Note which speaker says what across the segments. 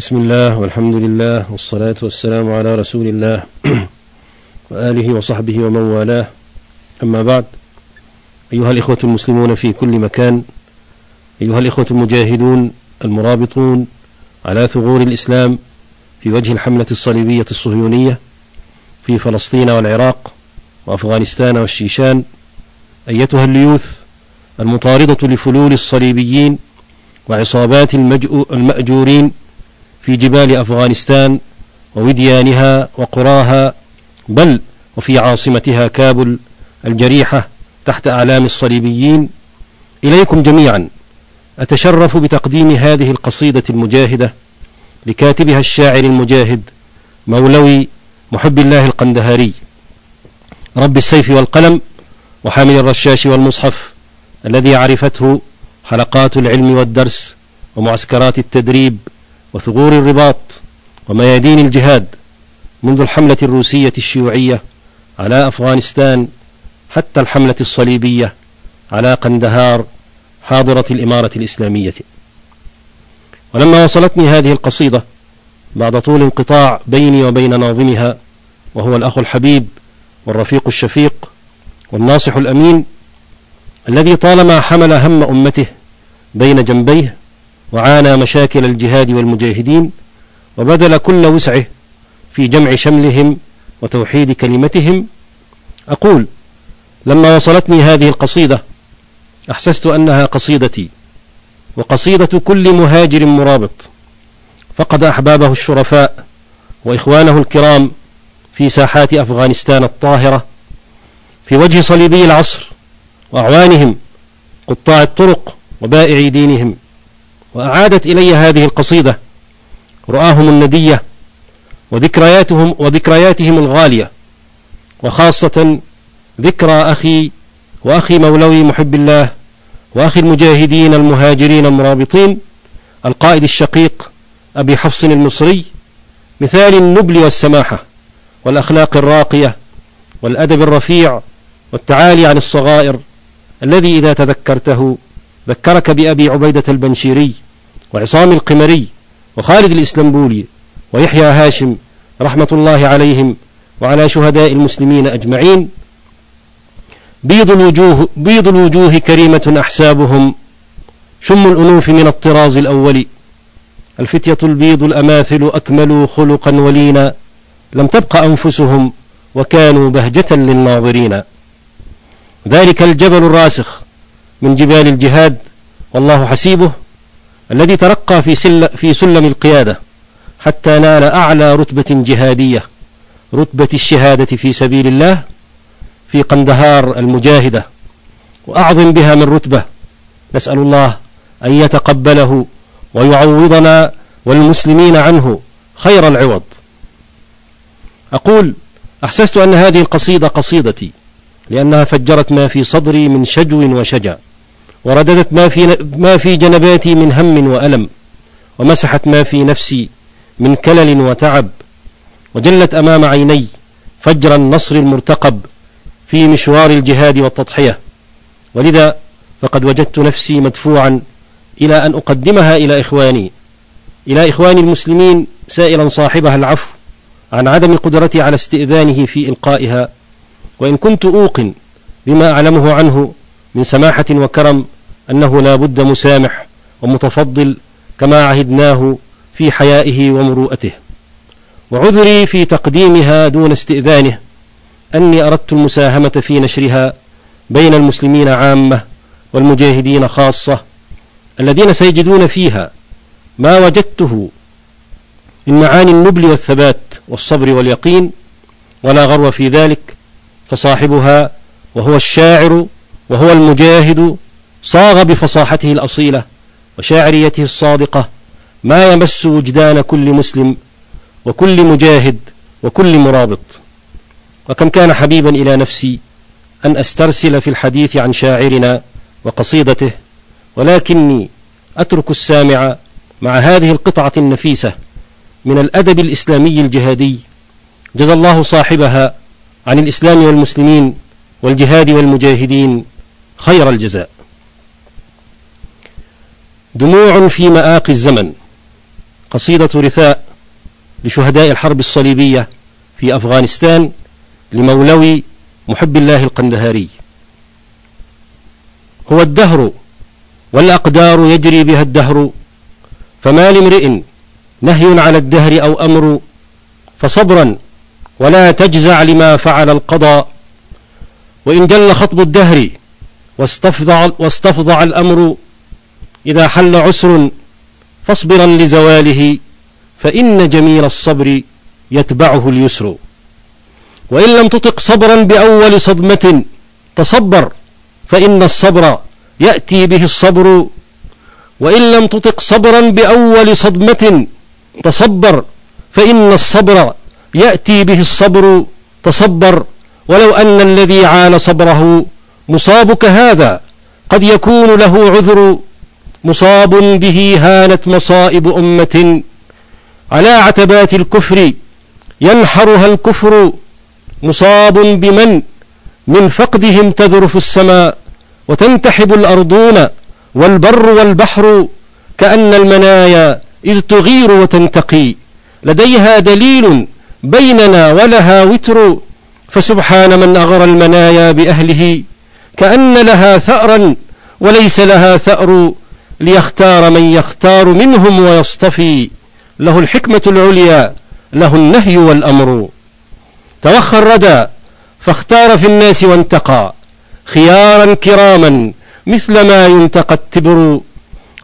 Speaker 1: بسم الله والحمد لله والصلاة والسلام على رسول الله وآله وصحبه ومن والاه. أما بعد أيها الإخوة المسلمون في كل مكان أيها الإخوة المجاهدون المرابطون على ثغور الإسلام في وجه الحملة الصليبية الصهيونية في فلسطين والعراق وأفغانستان والشيشان أيتها الليوث المطاردة لفلول الصليبيين وعصابات المأجورين في جبال أفغانستان ووديانها وقراها بل وفي عاصمتها كابل الجريحة تحت أعلام الصليبيين. إليكم جميعا. أتشرف بتقديم هذه القصيدة المجاهدة لكاتبها الشاعر المجاهد مولوي محب الله القندهاري. رب السيف والقلم وحامل الرشاش والمصحف الذي عرفته حلقات العلم والدرس ومعسكرات التدريب وثغور الرباط وميادين الجهاد منذ الحملة الروسية الشيوعية على أفغانستان حتى الحملة الصليبية على قندهار حاضرة الإمارة الإسلامية. ولما وصلتني هذه القصيدة بعد طول انقطاع بيني وبين ناظمها وهو الأخ الحبيب والرفيق الشفيق والناصح الأمين الذي طالما حمل هم أمته بين جنبيه وعانى مشاكل الجهاد والمجاهدين وبذل كل وسعه في جمع شملهم وتوحيد كلمتهم. أقول لما وصلتني هذه القصيدة أحسست أنها قصيدتي وقصيدة كل مهاجر مرابط. فقد أحبابه الشرفاء وإخوانه الكرام في ساحات أفغانستان الطاهرة في وجه صليبي العصر وأعوانهم قطاع الطرق وبائعي دينهم. وأعادت إلي هذه القصيدة. رؤاهم الندية وذكرياتهم وذكرياتهم الغالية وخاصة ذكرى أخي وأخي مولوي محب الله وأخي المجاهدين المهاجرين المرابطين القائد الشقيق أبي حفص المصري مثال النبل والسماحة والأخلاق الراقية والأدب الرفيع والتعالي عن الصغائر الذي إذا تذكرته ذكرك بأبي عبيدة البنشيري وعصام القمري وخالد الإسلمبولي ويحيى هاشم رحمة الله عليهم وعلى شهداء المسلمين أجمعين. بيض الوجوه, بيض الوجوه كريمة أحسابهم. شم الأنوف من الطراز الأول. الفتية البيض الأماثل أكملوا خلقا ولينا. لم تبق أنفسهم وكانوا بهجة للناظرين. ذلك الجبل الراسخ. من جبال الجهاد والله حسيبه الذي ترقى في, سل في سلم القيادة حتى نال أعلى رتبة جهادية رتبة الشهادة في سبيل الله في قندهار المجاهدة وأعظم بها من رتبة نسأل الله أن يتقبله ويعوضنا والمسلمين عنه خير العوض. أقول أحسست أن هذه القصيدة قصيدتي لأنها فجرت ما في صدري من شجو وشجع. ورددت ما في, ما في جنباتي من هم وألم ومسحت ما في نفسي من كلل وتعب وجلت أمام عيني فجر النصر المرتقب في مشوار الجهاد والتضحية. ولذا فقد وجدت نفسي مدفوعا إلى أن أقدمها إلى إخواني إلى إخواني المسلمين سائلا صاحبها العفو عن عدم قدرتي على استئذانه في إلقائها وإن كنت أوقن بما أعلمه عنه من سماحة وكرم أنه لا بد مسامح ومتفضل كما عهدناه في حيائه ومروءته. وعذري في تقديمها دون استئذانه أني أردت المساهمة في نشرها بين المسلمين عامة والمجاهدين خاصة الذين سيجدون فيها ما وجدته من معاني النبل والثبات والصبر واليقين ولا غرو في ذلك فصاحبها وهو الشاعر وهو المجاهد صاغ بفصاحته الأصيلة وشاعريته الصادقة ما يمس وجدان كل مسلم وكل مجاهد وكل مرابط. وكم كان حبيبا إلى نفسي أن أسترسل في الحديث عن شاعرنا وقصيدته ولكني أترك السامع مع هذه القطعة النفيسة من الأدب الإسلامي الجهادي. جزى الله صاحبها عن الإسلام والمسلمين والجهاد والمجاهدين. خير الجزاء. دموع في مآقي الزمن. قصيدة رثاء لشهداء الحرب الصليبية في أفغانستان لمولوي محب الله القندهاري. هو الدهر والأقدار يجري بها الدهر فما لامرئ نهي على الدهر أو أمر فصبرا ولا تجزع لما فعل القضاء. وإن جل خطب الدهر واستفضع, واستفضع الأمر إذا حل عسر فاصبرا لزواله فإن جميل الصبر يتبعه اليسر. وإن لم تطق صبرا بأول صدمة تصبر فإن الصبر يأتي به الصبر. وإن لم تطق صبرا بأول صدمة تصبر فإن الصبر يأتي به الصبر. تصبر ولو أن الذي عال صبره مصابك هذا قد يكون له عذر مصاب به هانت مصائب أمة. على عتبات الكفر ينحرها الكفر مصاب بمن؟ من فقدهم تذرف السماء وتنتحب الأرضون والبر والبحر كأن المنايا إذ تغير وتنتقي. لديها دليل بيننا ولها وتر فسبحان من أغرى المنايا بأهله. كأن لها ثأرا وليس لها ثأر ليختار من يختار منهم ويصطفي. له الحكمة العليا له النهي والأمر. توخى الردى فاختار في الناس وانتقى. خيارا كراما مثل ما ينتقى التبر.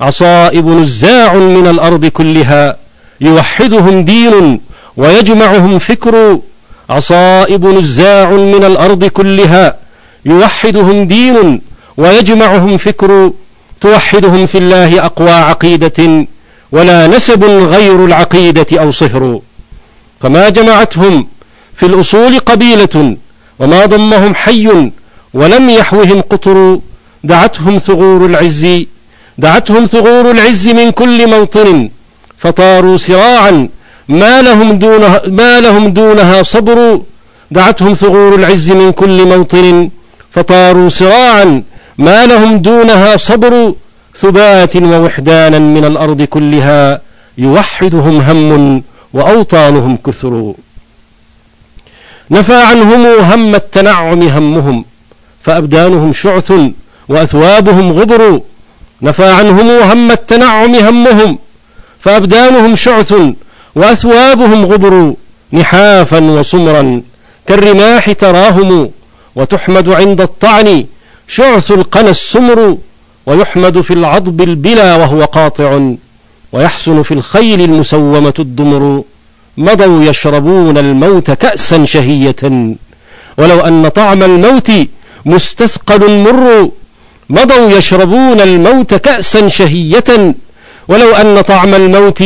Speaker 1: عصائب نزاع من الأرض كلها يوحدهم دين ويجمعهم فكر. عصائب نزاع من الأرض كلها يوحدهم دين ويجمعهم فكر توحدهم في الله أقوى عقيدة ولا نسب غير العقيدة أو صهر. فما جمعتهم في الأصول قبيلة وما ضمهم حي ولم يحوهم قطر دعتهم ثغور العز دعتهم ثغور العز من كل موطن فطاروا سراعا ما لهم دونها, ما لهم دونها صبر دعتهم ثغور العز من كل موطن فطاروا سراعا ما لهم دونها صبر ثبات ووحدانا من الأرض كلها يوحدهم هم وأوطانهم كثر. نفى عنهم هم التنعم همهم فأبدانهم شعث وأثوابهم غبر. نفى عنهم هم التنعم همهم فأبدانهم شعث وأثوابهم غبر. نحافا وصمرا كالرماح تراهم. وتحمد عند الطعن شعث القنا السمر ويحمد في العضب البلا وهو قاطع ويحسن في الخيل المسومة الدمر مضوا يشربون الموت كأسا شهية ولو أن طعم الموت مستثقل مر مضوا يشربون الموت كأسا شهية ولو أن طعم الموت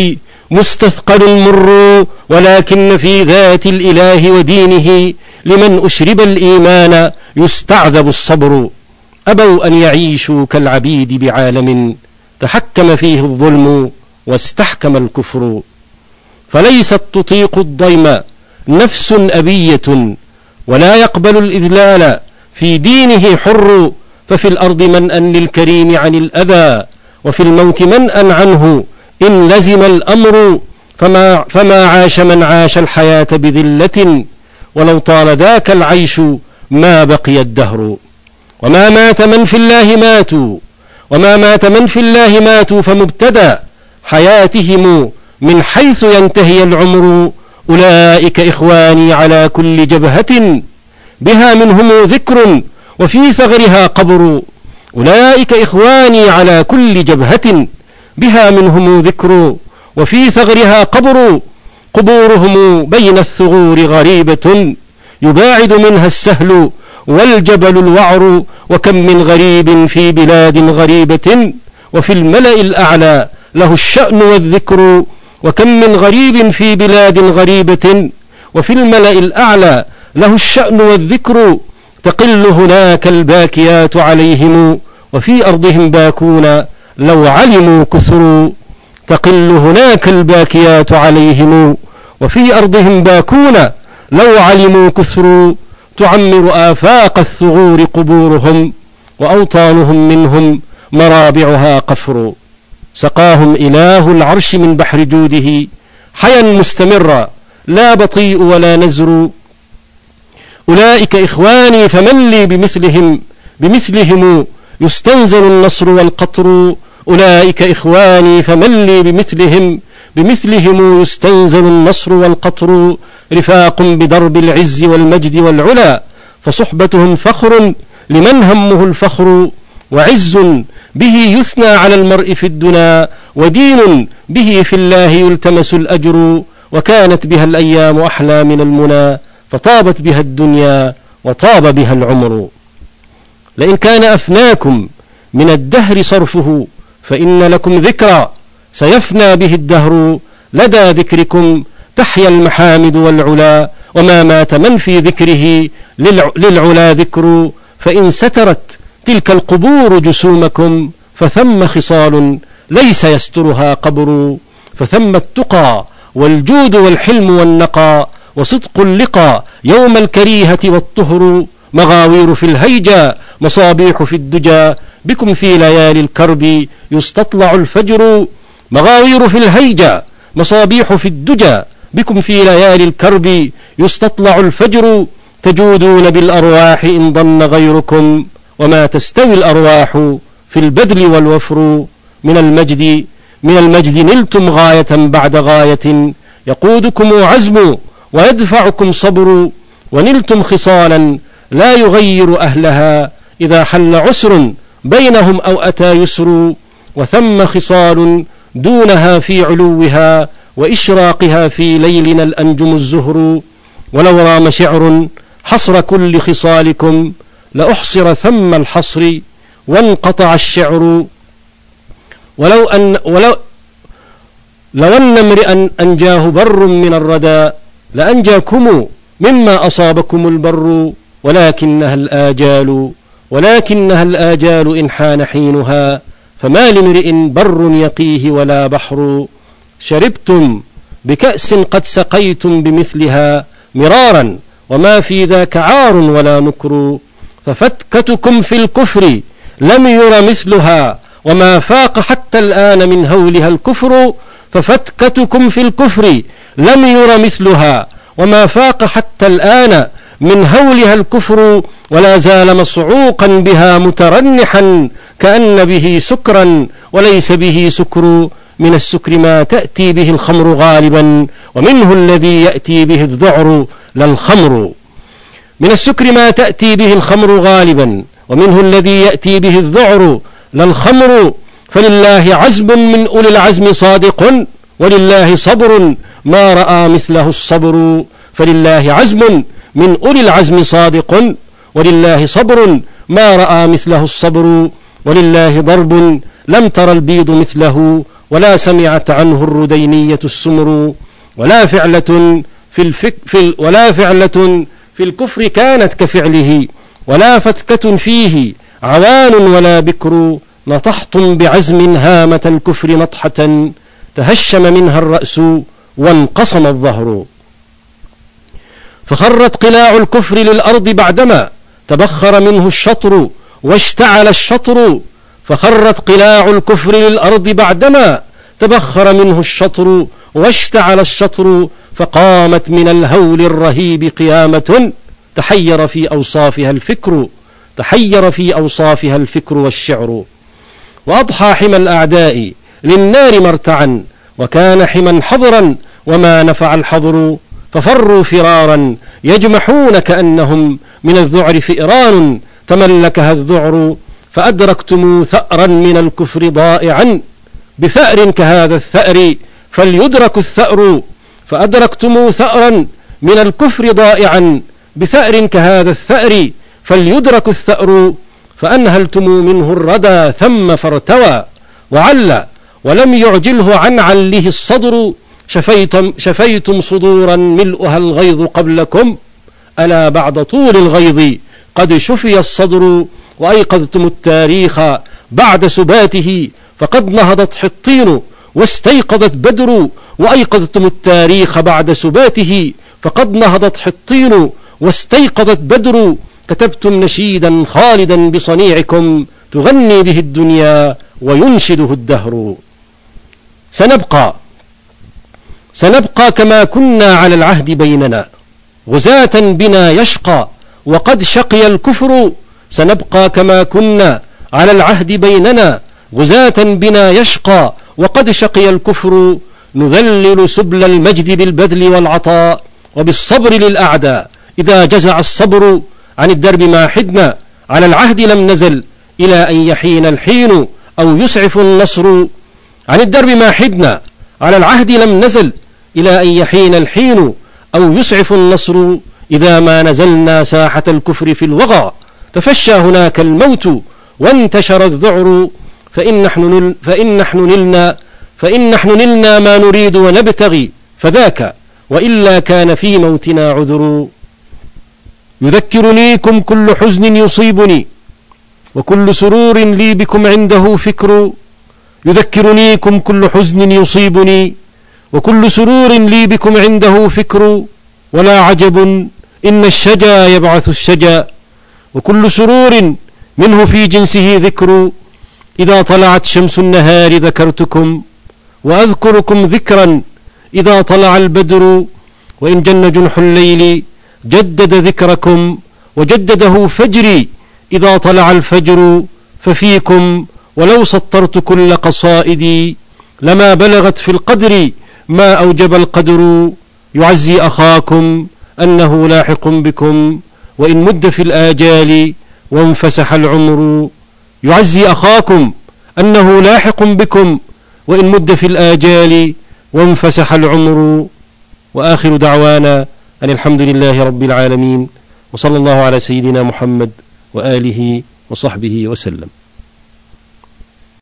Speaker 1: مستثقل مر ولكن في ذات الإله ودينه لمن أشرب الإيمان يستعذب الصبر. أبوا أن يعيشوا كالعبيد بعالم تحكم فيه الظلم واستحكم الكفر. فليست تطيق الضيم نفس أبية ولا يقبل الإذلال في دينه حر. ففي الأرض منأ للكريم عن الأذى وفي الموت منأ عنه إن لزم الأمر. فما, فما عاش من عاش الحياة بذلة ولو طال ذاك العيش ما بقي الدهر. وما مات من في الله ماتوا وما مات من في الله ماتوا فمبتدى حياتهم من حيث ينتهي العمر. أولئك إخواني على كل جبهة بها منهم ذكر وفي ثغرها قبر. أولئك إخواني على كل جبهة بها منهم ذكر وفي ثغرها قبر. قبورهم بين الثغور غريبة يباعد منها السهل والجبل الوعر وكم من غريب في بلاد غريبة وفي الملأ الأعلى له الشأن والذكر وكم من غريب في بلاد غريبة وفي الملأ الأعلى له الشأن والذكر تقل هناك الباكيات عليهم وفي أرضهم باكون لو علموا كثروا. تقل هناك الباكيات عليهم وفي أرضهم باكون لو علموا كثروا تعمر آفاق الثغور قبورهم وأوطانهم منهم مرابعها قفر. سقاهم إله العرش من بحر جوده حيا مستمرا لا بطيء ولا نزر. أولئك إخواني فمن لي بمثلهم؟ بمثلهم يستنزل النصر والقطر أولئك إخواني فمن لي بمثلهم؟ بمثلهم يستنزل النصر والقطر رفاق بدرب العز والمجد والعلا فصحبتهم فخر لمن همه الفخر وعز به يثنى على المرء في الدنا ودين به في الله يلتمس الأجر وكانت بها الأيام أحلى من المنى فطابت بها الدنيا وطاب بها العمر. لئن كان أفناكم من الدهر صرفه فإن لكم ذكرى سيفنى به الدهر لدى ذكركم تحيا المحامد والعلا وما مات من في ذكره للعلا ذكر فإن سترت تلك القبور جسومكم فثم خصال ليس يسترها قبر فثم التقى والجود والحلم والنقى وصدق اللقى يوم الكريهة والطهر مغاوير في الهيجا مصابيح في الدجى بكم في ليالي الكرب يستطلع الفجر. مغاوير في الهيجا مصابيح في الدجى بكم في ليالي الكرب يستطلع الفجر. تجودون بالأرواح إن ضن غيركم. وما تستوي الأرواح في البذل والوفر. من المجد من المجد نلتم غاية بعد غاية. يقودكم عزم ويدفعكم صبر. ونلتم خصالا لا يغير أهلها إذا حل عسر بينهم أو أتى يسر وثم خصال دونها في علوها وإشراقها في ليلنا الأنجم الزهر ولو رام شعر حصر كل خصالكم لأحصر ثم الحصر وانقطع الشعر ولو أن ولو لو أن امرئا أنجاه بر من الردى لأنجاكم مما أصابكم البر ولكنها الآجال ولكنها الآجال إن حان حينها فما لامرئ بر يقيه ولا بحر. شربتم بكأس قد سقيتم بمثلها مرارا وما في ذاك عار ولا نكر. ففتكتكم في الكفر لم ير مثلها وما فاق حتى الآن من هولها الكفر. ففتكتكم في الكفر لم ير مثلها وما فاق حتى الآن من هولها الكفر ولا زال مصعوقا بها مترنحا كأن به سكرا وليس به سكر. من السكر ما تأتي به الخمر غالبا ومنه الذي يأتي به الذعر لا الخمر. من السكر ما تأتي به الخمر غالبا ومنه الذي يأتي به الذعر لا الخمر. فلله عزم من أولي العزم صادق ولله صبر. ما رأى مثله الصبر فلله عزم من أولي العزم صادق ولله صبر ما رأى مثله الصبر ولله ضرب لم تر البيض مثله ولا سمعت عنه الردينية السمر ولا فعلة في الفك في ولا فعلة في الكفر كانت كفعله ولا فتكة فيه عوان ولا بكر نطحتم بعزم هامة الكفر نطحة تهشم منها الرأس وانقصم الظهر. فخرت قلاع الكفر للأرض بعدما تبخر منه الشطر واشتعل الشطر فخرت قلاع الكفر للأرض بعدما تبخر منه الشطر واشتعل الشطر فقامت من الهول الرهيب قيامة تحير في أوصافها الفكر تحير في أوصافها الفكر والشعر. وأضحى حمى الأعداء للنار مرتعا وكان حما حضرا وما نفع الحضر. ففروا فرارا يجمحون كأنهم من الذعر فئران تملكها الذعر فأدركتم ثأرا من الكفر ضائعا بثأر كهذا الثأر فليدرك الثأر فأدركتم ثأرا من الكفر ضائعا بثأر كهذا الثأر فليدرك الثأر فأنهلتم منه الردى ثم فارتوى وعل ولم يعجله عن عله الصدر شفيتم, شفيتم صدورا ملؤها الغيظ قبلكم ألا بعد طول الغيظ قد شفي الصدر وأيقظتم التاريخ بعد سباته فقد نهضت حطين واستيقظت بدر وأيقظتم التاريخ بعد سباته فقد نهضت حطين واستيقظت بدر كتبتم نشيدا خالدا بصنيعكم تغني به الدنيا وينشده الدهر. سنبقى سنبقى كما كنا على العهد بيننا. غزاة بنا يشقى وقد شقي الكفر سنبقى كما كنا على العهد بيننا. غزاة بنا يشقى وقد شقي الكفر نذلل سبل المجد بالبذل والعطاء وبالصبر للأعداء. إذا جزع الصبر عن الدرب ما حدنا على العهد لم نزل إلى أن يحين الحين أو يسعف النصر. عن الدرب ما حدنا على العهد لم نزل إلى أن يحين الحين أو يسعف النصر إذا ما نزلنا ساحة الكفر في الوغى. تفشى هناك الموت وانتشر الذعر فإن نحن, نل فإن نحن نلنا فإن نحن نلنا ما نريد ونبتغي. فذاك وإلا كان في موتنا عذر. يذكرنيكم كل حزن يصيبني وكل سرور لي بكم عنده فكر. يذكرنيكم كل حزن يصيبني وكل سرور لي بكم عنده فكر ولا عجب إن الشجا يبعث الشجا وكل سرور منه في جنسه ذكر إذا طلعت شمس النهار ذكرتكم وأذكركم ذكرا إذا طلع البدر وإن جن جنح الليل جدد ذكركم وجدده فجري إذا طلع الفجر ففيكم ولو سطرت كل قصائدي لما بلغت في القدر ما أوجب القدر يعزي أخاكم أنه لاحق بكم وإن مد في الآجال وانفسح العمر يعزي أخاكم أنه لاحق بكم وإن مد في الآجال وانفسح العمر. وآخر دعوانا أن الحمد لله رب العالمين وصلى الله على سيدنا محمد وآله وصحبه وسلم.